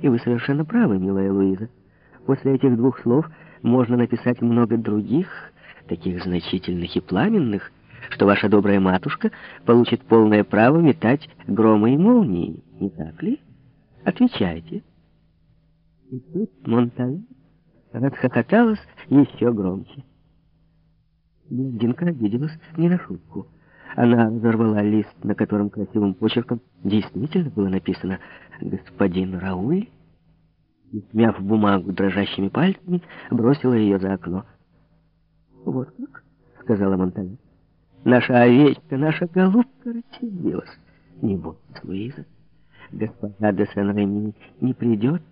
И вы совершенно правы, милая Луиза. После этих двух слов можно написать много других, таких значительных и пламенных, что ваша добрая матушка получит полное право метать громы и молнии, не так ли? Отвечайте. И тут Монтале расхохоталась еще громче. Блондинка обиделась не на шутку. Она разорвала лист, на котором красивым почерком действительно было написано «Господин Рауль», и, смяв бумагу дрожащими пальцами, бросила ее за окно. «Вот как?» — сказала Монтале. «Наша овечка, наша голубка рассердилась. Не бойтесь, Луиза. Госпожа де Сен-Реми не придет.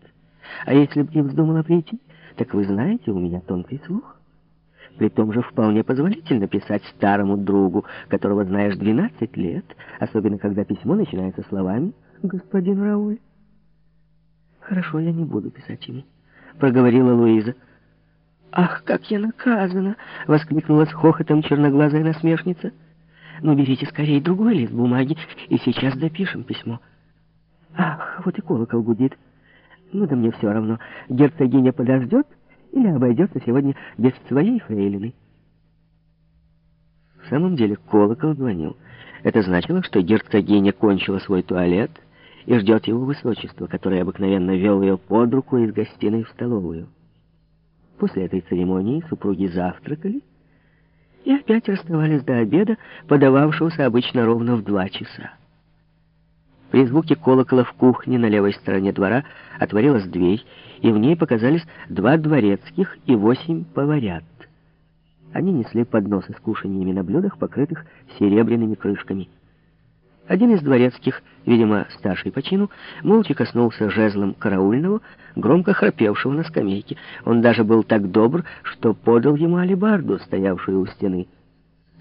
А если бы не вздумала прийти, так вы знаете, у меня тонкий слух. При том же вполне позволительно писать старому другу, которого знаешь 12 лет, особенно когда письмо начинается словами «Господин Рауль». «Хорошо, я не буду писать ему», — проговорила Луиза. «Ах, как я наказана!» — воскликнула с хохотом черноглазая насмешница. «Ну, берите скорее другой лист бумаги, и сейчас допишем письмо». «Ах, вот и колокол гудит. Ну да мне все равно. Герцогиня подождет, или обойдется сегодня без своей фрейлины. В самом деле колокол звонил. Это значило, что герцогиня кончила свой туалет и ждет его высочества, который обыкновенно вел ее под руку из гостиной в столовую. После этой церемонии супруги завтракали и опять расставались до обеда, подававшегося обычно ровно в два часа. При звуке колокола в кухне на левой стороне двора отворилась дверь, и в ней показались два дворецких и восемь поварят. Они несли подносы с кушаньями на блюдах, покрытых серебряными крышками. Один из дворецких, видимо, старший по чину, молча коснулся жезлом караульного, громко храпевшего на скамейке. Он даже был так добр, что подал ему алебарду, стоявшую у стены.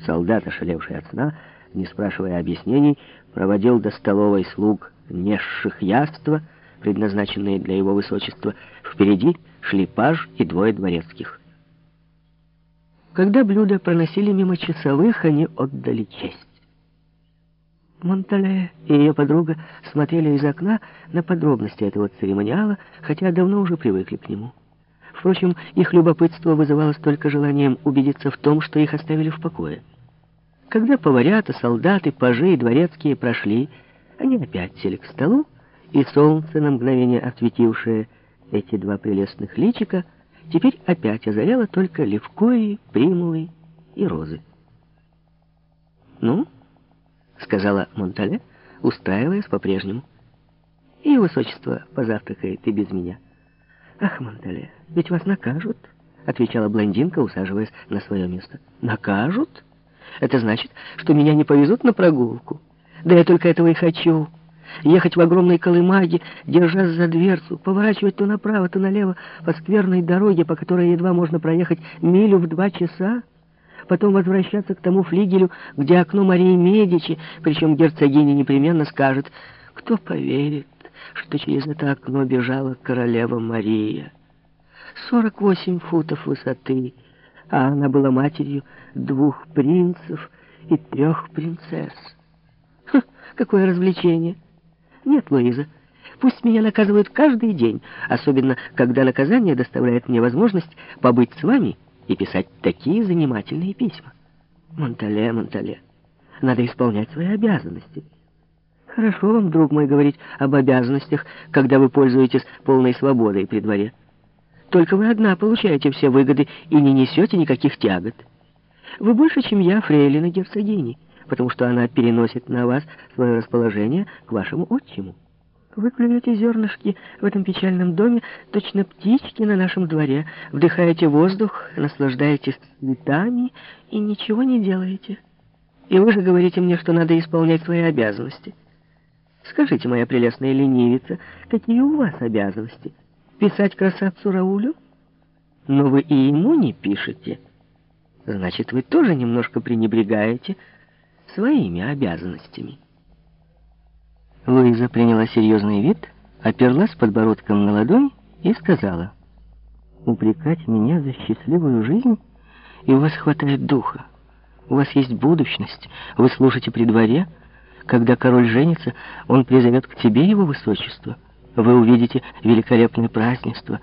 Солдат, ошалевший от сна, не спрашивая объяснений, проводил до столовой слуг несших яства, предназначенные для его высочества. Впереди шли паж и двое дворецких. Когда блюда проносили мимо часовых, они отдали честь. Монтале и ее подруга смотрели из окна на подробности этого церемониала, хотя давно уже привыкли к нему. Впрочем, их любопытство вызывалось только желанием убедиться в том, что их оставили в покое. Когда поварята, солдаты, пажи и дворецкие прошли, они опять сели к столу, и солнце, на мгновение осветившее эти два прелестных личика, теперь опять озаряло только левкои, примулы и розы. «Ну?» — сказала Монтале, устраиваясь по-прежнему. «И высочество позавтракает и без меня». «Ах, Монтале, ведь вас накажут», — отвечала блондинка, усаживаясь на свое место. «Накажут?» Это значит, что меня не повезут на прогулку. Да я только этого и хочу. Ехать в огромной колымаге, держась за дверцу, поворачивать то направо, то налево по скверной дороге, по которой едва можно проехать милю в два часа, потом возвращаться к тому флигелю, где окно Марии Медичи, причем герцогиня непременно скажет, кто поверит, что через это окно бежала королева Мария. Сорок восемь футов высоты — а она была матерью двух принцев и трех принцесс. Ха, какое развлечение! Нет, Луиза, пусть меня наказывают каждый день, особенно когда наказание доставляет мне возможность побыть с вами и писать такие занимательные письма. Монтале, Монтале, надо исполнять свои обязанности. Хорошо вам, друг мой, говорить об обязанностях, когда вы пользуетесь полной свободой при дворе. Только вы одна получаете все выгоды и не несете никаких тягот. Вы больше, чем я, фрейлина герцогини, потому что она переносит на вас свое расположение к вашему отчиму. Вы клюете зернышки в этом печальном доме, точно птички на нашем дворе, вдыхаете воздух, наслаждаетесь цветами и ничего не делаете. И вы же говорите мне, что надо исполнять свои обязанности. Скажите, моя прелестная ленивица, какие у вас обязанности?» Писать красавцу Раулю? Но вы и ему не пишете. Значит, вы тоже немножко пренебрегаете своими обязанностями. Луиза приняла серьезный вид, оперлась подбородком на ладонь и сказала, «Упрекать меня за счастливую жизнь, и у вас хватает духа. У вас есть будущность, вы служите при дворе. Когда король женится, он призовет к тебе его высочество». Вы увидите великолепное празднество,